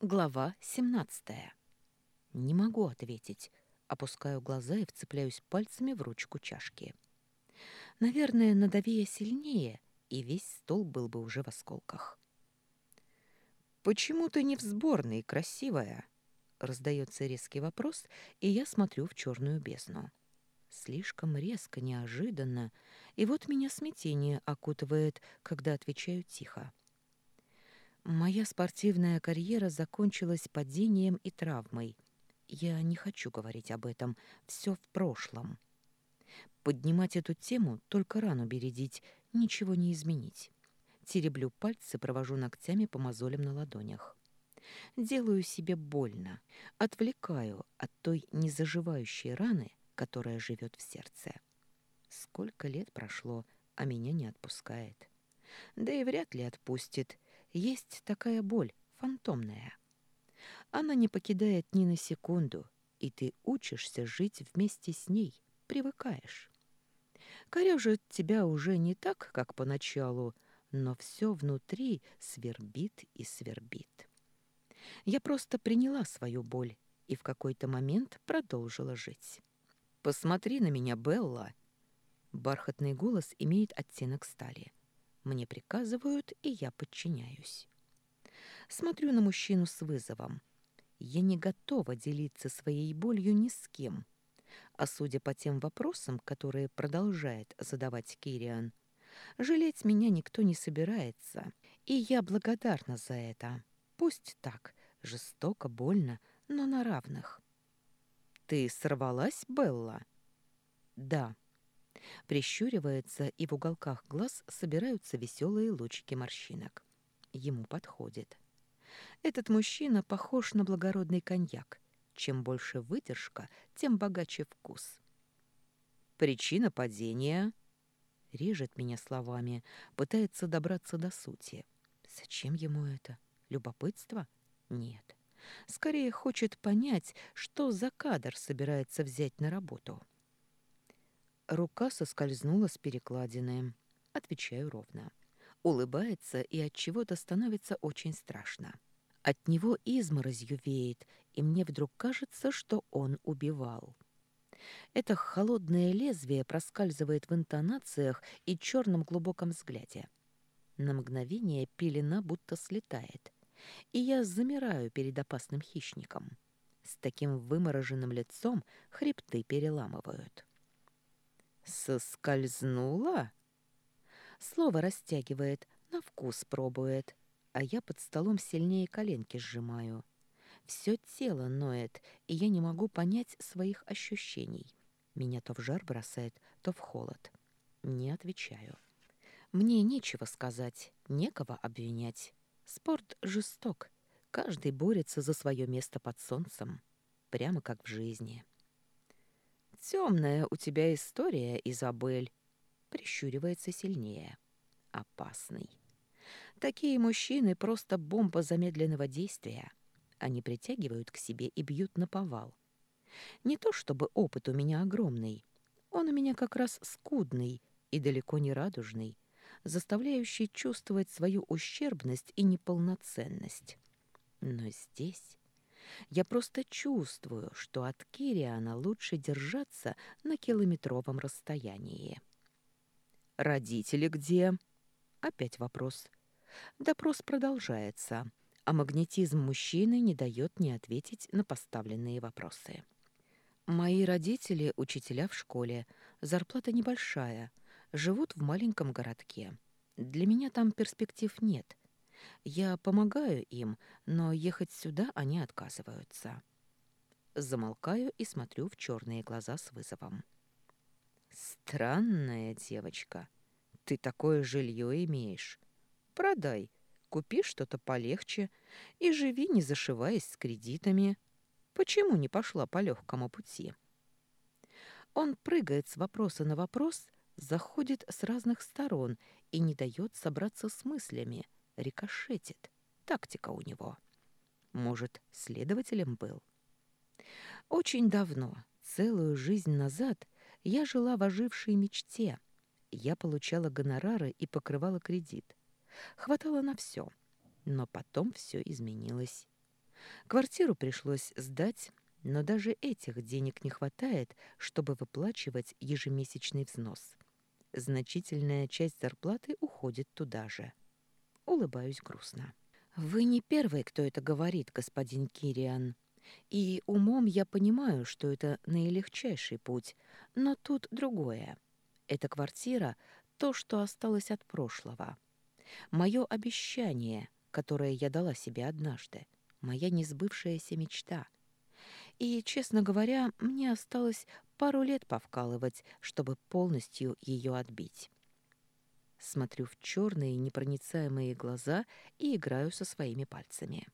Глава 17. Не могу ответить. Опускаю глаза и вцепляюсь пальцами в ручку чашки. Наверное, надави я сильнее, и весь стол был бы уже в осколках. «Почему ты не в сборной, красивая?» Раздается резкий вопрос, и я смотрю в черную бездну. Слишком резко, неожиданно, и вот меня смятение окутывает, когда отвечаю тихо. Моя спортивная карьера закончилась падением и травмой. Я не хочу говорить об этом, все в прошлом. Поднимать эту тему, только рану бередить, ничего не изменить. Тереблю пальцы, провожу ногтями по мозолям на ладонях. Делаю себе больно, отвлекаю от той незаживающей раны, которая живет в сердце. Сколько лет прошло, а меня не отпускает. Да и вряд ли отпустит, есть такая боль, фантомная. Она не покидает ни на секунду, и ты учишься жить вместе с ней, привыкаешь. Корежит тебя уже не так, как поначалу, но все внутри свербит и свербит. Я просто приняла свою боль и в какой-то момент продолжила жить. «Посмотри на меня, Белла!» Бархатный голос имеет оттенок стали. Мне приказывают, и я подчиняюсь. Смотрю на мужчину с вызовом. Я не готова делиться своей болью ни с кем. А судя по тем вопросам, которые продолжает задавать Кириан, жалеть меня никто не собирается, и я благодарна за это. Пусть так, жестоко, больно, но на равных. «Ты сорвалась, Белла?» «Да», Прищуривается, и в уголках глаз собираются веселые лучики морщинок. Ему подходит. Этот мужчина похож на благородный коньяк. Чем больше выдержка, тем богаче вкус. Причина падения режет меня словами, пытается добраться до сути. Зачем ему это? Любопытство? Нет. Скорее хочет понять, что за кадр собирается взять на работу. Рука соскользнула с перекладины. Отвечаю ровно. Улыбается и от чего-то становится очень страшно. От него изморозью веет, и мне вдруг кажется, что он убивал. Это холодное лезвие проскальзывает в интонациях и черном глубоком взгляде. На мгновение пелена будто слетает, и я замираю перед опасным хищником. С таким вымороженным лицом хребты переламывают. Соскользнула? Слово растягивает, на вкус пробует, а я под столом сильнее коленки сжимаю. Все тело ноет, и я не могу понять своих ощущений. Меня то в жар бросает, то в холод. Не отвечаю. Мне нечего сказать, некого обвинять. Спорт жесток. Каждый борется за свое место под солнцем, прямо как в жизни. Темная у тебя история, Изабель. Прищуривается сильнее. Опасный. Такие мужчины просто бомба замедленного действия. Они притягивают к себе и бьют на повал. Не то чтобы опыт у меня огромный. Он у меня как раз скудный и далеко не радужный, заставляющий чувствовать свою ущербность и неполноценность. Но здесь я просто чувствую, что от Кириана лучше держаться на километровом расстоянии. «Родители где?» Опять вопрос. Допрос продолжается, а магнетизм мужчины не дает не ответить на поставленные вопросы. «Мои родители — учителя в школе, зарплата небольшая, живут в маленьком городке. Для меня там перспектив нет, я помогаю им, но ехать сюда они отказываются. Замолкаю и смотрю в черные глаза с вызовом. Странная девочка. Ты такое жилье имеешь. Продай, купи что-то полегче и живи, не зашиваясь с кредитами. Почему не пошла по легкому пути? Он прыгает с вопроса на вопрос, заходит с разных сторон и не дает собраться с мыслями — рикошетит. Тактика у него. Может, следователем был? Очень давно, целую жизнь назад, я жила в ожившей мечте. Я получала гонорары и покрывала кредит. Хватало на все. Но потом все изменилось. Квартиру пришлось сдать, но даже этих денег не хватает, чтобы выплачивать ежемесячный взнос. Значительная часть зарплаты уходит туда же. Улыбаюсь грустно. «Вы не первый, кто это говорит, господин Кириан. И умом я понимаю, что это наилегчайший путь, но тут другое. Эта квартира — то, что осталось от прошлого. Мое обещание, которое я дала себе однажды, моя несбывшаяся мечта. И, честно говоря, мне осталось пару лет повкалывать, чтобы полностью ее отбить. Смотрю в черные непроницаемые глаза и играю со своими пальцами.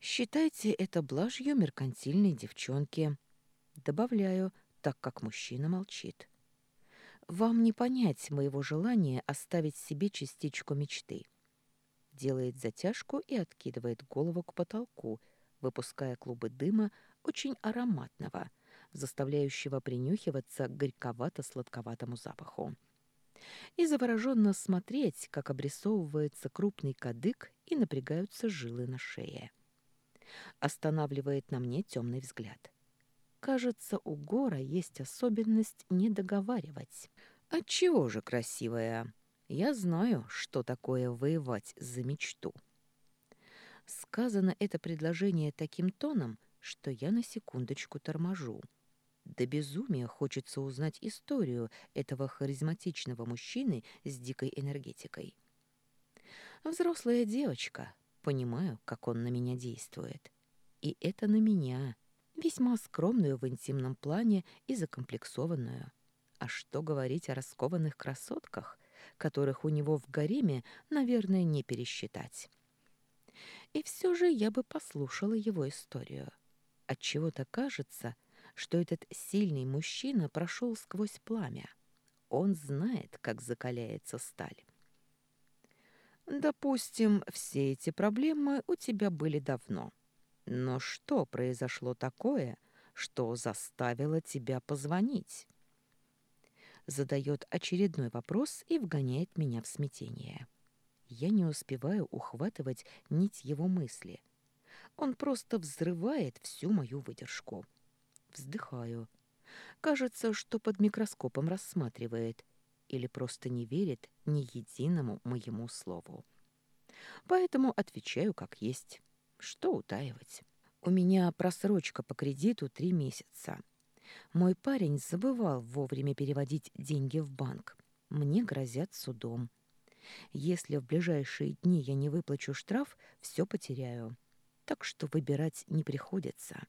Считайте это блажью меркантильной девчонки. Добавляю, так как мужчина молчит. Вам не понять моего желания оставить себе частичку мечты. Делает затяжку и откидывает голову к потолку, выпуская клубы дыма очень ароматного, заставляющего принюхиваться к горьковато-сладковатому запаху и завороженно смотреть, как обрисовывается крупный кадык и напрягаются жилы на шее. Останавливает на мне темный взгляд. Кажется, у Гора есть особенность не договаривать. Отчего же красивая? Я знаю, что такое воевать за мечту. Сказано это предложение таким тоном, что я на секундочку торможу. До безумия хочется узнать историю этого харизматичного мужчины с дикой энергетикой. Взрослая девочка, понимаю, как он на меня действует. И это на меня, весьма скромную в интимном плане и закомплексованную. А что говорить о раскованных красотках, которых у него в гареме, наверное, не пересчитать. И все же я бы послушала его историю. Отчего-то кажется, что этот сильный мужчина прошел сквозь пламя. Он знает, как закаляется сталь. Допустим, все эти проблемы у тебя были давно. Но что произошло такое, что заставило тебя позвонить? Задает очередной вопрос и вгоняет меня в смятение. Я не успеваю ухватывать нить его мысли. Он просто взрывает всю мою выдержку. Вздыхаю. Кажется, что под микроскопом рассматривает или просто не верит ни единому моему слову. Поэтому отвечаю как есть. Что утаивать? У меня просрочка по кредиту три месяца. Мой парень забывал вовремя переводить деньги в банк. Мне грозят судом. Если в ближайшие дни я не выплачу штраф, все потеряю. Так что выбирать не приходится.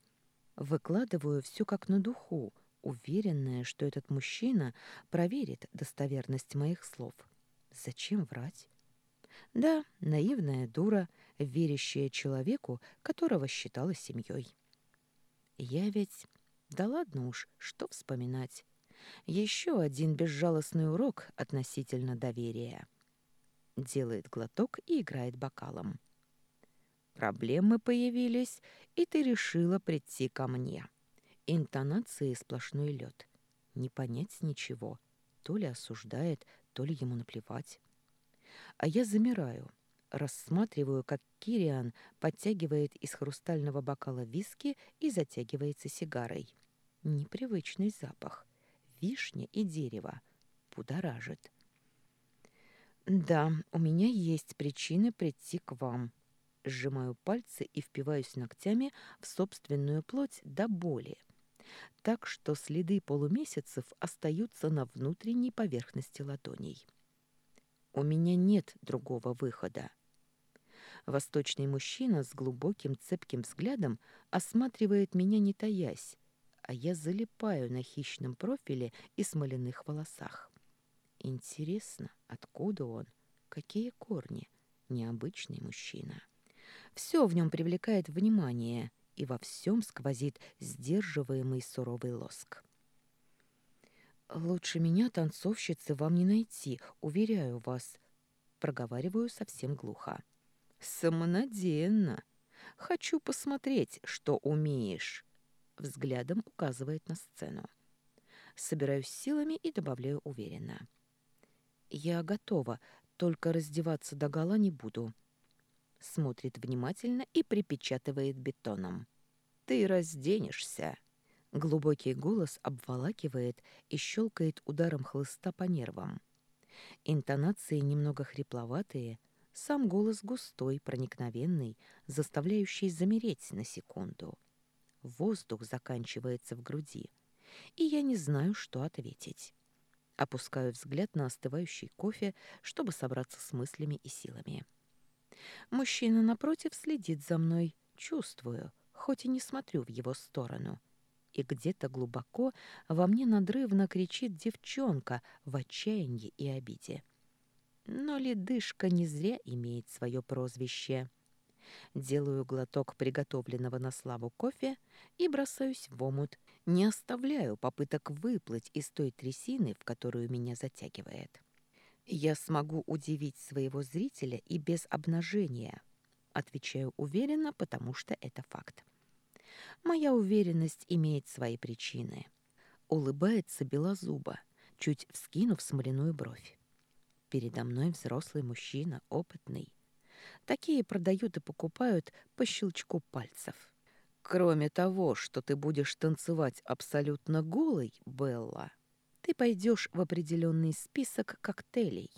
Выкладываю все как на духу, уверенная, что этот мужчина проверит достоверность моих слов. Зачем врать? Да, наивная дура, верящая человеку, которого считала семьей. Я ведь... Да ладно уж, что вспоминать. Еще один безжалостный урок относительно доверия. Делает глоток и играет бокалом. Проблемы появились, и ты решила прийти ко мне. Интонации сплошной лед. Не понять ничего. То ли осуждает, то ли ему наплевать. А я замираю, рассматриваю, как Кириан подтягивает из хрустального бокала виски и затягивается сигарой. Непривычный запах. Вишня и дерево. Будоражит. «Да, у меня есть причины прийти к вам», Сжимаю пальцы и впиваюсь ногтями в собственную плоть до боли, так что следы полумесяцев остаются на внутренней поверхности ладоней. У меня нет другого выхода. Восточный мужчина с глубоким цепким взглядом осматривает меня не таясь, а я залипаю на хищном профиле и смоляных волосах. Интересно, откуда он? Какие корни? Необычный мужчина. Все в нем привлекает внимание, и во всем сквозит сдерживаемый суровый лоск. «Лучше меня, танцовщицы, вам не найти, уверяю вас», — проговариваю совсем глухо. «Самонадеянно. Хочу посмотреть, что умеешь», — взглядом указывает на сцену. Собираюсь силами и добавляю уверенно. «Я готова, только раздеваться догола не буду». Смотрит внимательно и припечатывает бетоном. «Ты разденешься!» Глубокий голос обволакивает и щелкает ударом хлыста по нервам. Интонации немного хрипловатые, сам голос густой, проникновенный, заставляющий замереть на секунду. Воздух заканчивается в груди, и я не знаю, что ответить. Опускаю взгляд на остывающий кофе, чтобы собраться с мыслями и силами. Мужчина напротив следит за мной, чувствую, хоть и не смотрю в его сторону. И где-то глубоко во мне надрывно кричит девчонка в отчаянии и обиде. Но ледышка не зря имеет свое прозвище. Делаю глоток приготовленного на славу кофе и бросаюсь в омут. Не оставляю попыток выплыть из той трясины, в которую меня затягивает. Я смогу удивить своего зрителя и без обнажения. Отвечаю уверенно, потому что это факт. Моя уверенность имеет свои причины. Улыбается белозуба, чуть вскинув смоляную бровь. Передо мной взрослый мужчина, опытный. Такие продают и покупают по щелчку пальцев. Кроме того, что ты будешь танцевать абсолютно голой, Белла, ты пойдешь в определенный список коктейлей.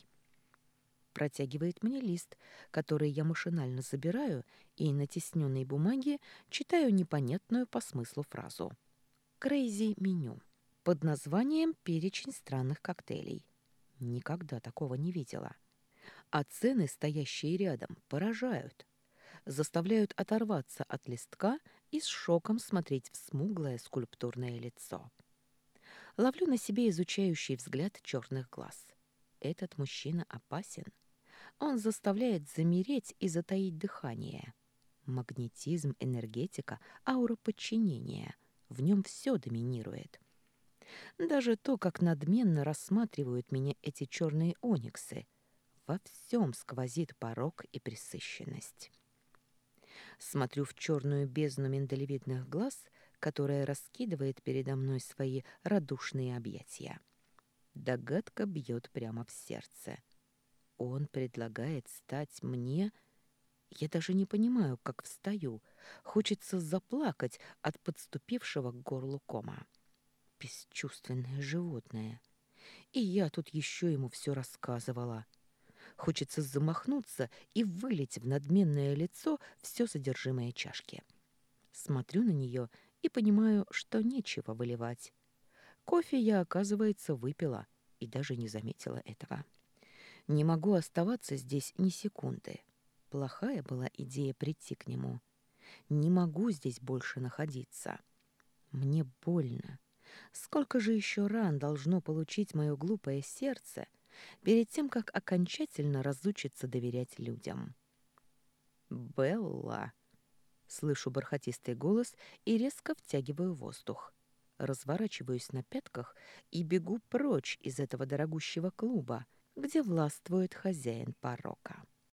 Протягивает мне лист, который я машинально забираю и на тесненной бумаге читаю непонятную по смыслу фразу. «Крейзи меню» под названием «Перечень странных коктейлей». Никогда такого не видела. А цены, стоящие рядом, поражают. Заставляют оторваться от листка и с шоком смотреть в смуглое скульптурное лицо. Ловлю на себе изучающий взгляд черных глаз. Этот мужчина опасен. Он заставляет замереть и затаить дыхание. Магнетизм, энергетика, аура подчинения. В нем все доминирует. Даже то, как надменно рассматривают меня эти черные ониксы, во всем сквозит порог и пресыщенность. Смотрю в черную бездну миндалевидных глаз, которая раскидывает передо мной свои радушные объятия. Догадка бьет прямо в сердце. Он предлагает стать мне... Я даже не понимаю, как встаю. Хочется заплакать от подступившего к горлу кома бесчувственное животное. И я тут еще ему все рассказывала. Хочется замахнуться и вылить в надменное лицо все содержимое чашки. Смотрю на нее и понимаю, что нечего выливать. Кофе я, оказывается, выпила и даже не заметила этого. Не могу оставаться здесь ни секунды. Плохая была идея прийти к нему. Не могу здесь больше находиться. Мне больно. Сколько же еще ран должно получить мое глупое сердце перед тем, как окончательно разучиться доверять людям? «Белла!» Слышу бархатистый голос и резко втягиваю воздух. Разворачиваюсь на пятках и бегу прочь из этого дорогущего клуба, где властвует хозяин порока.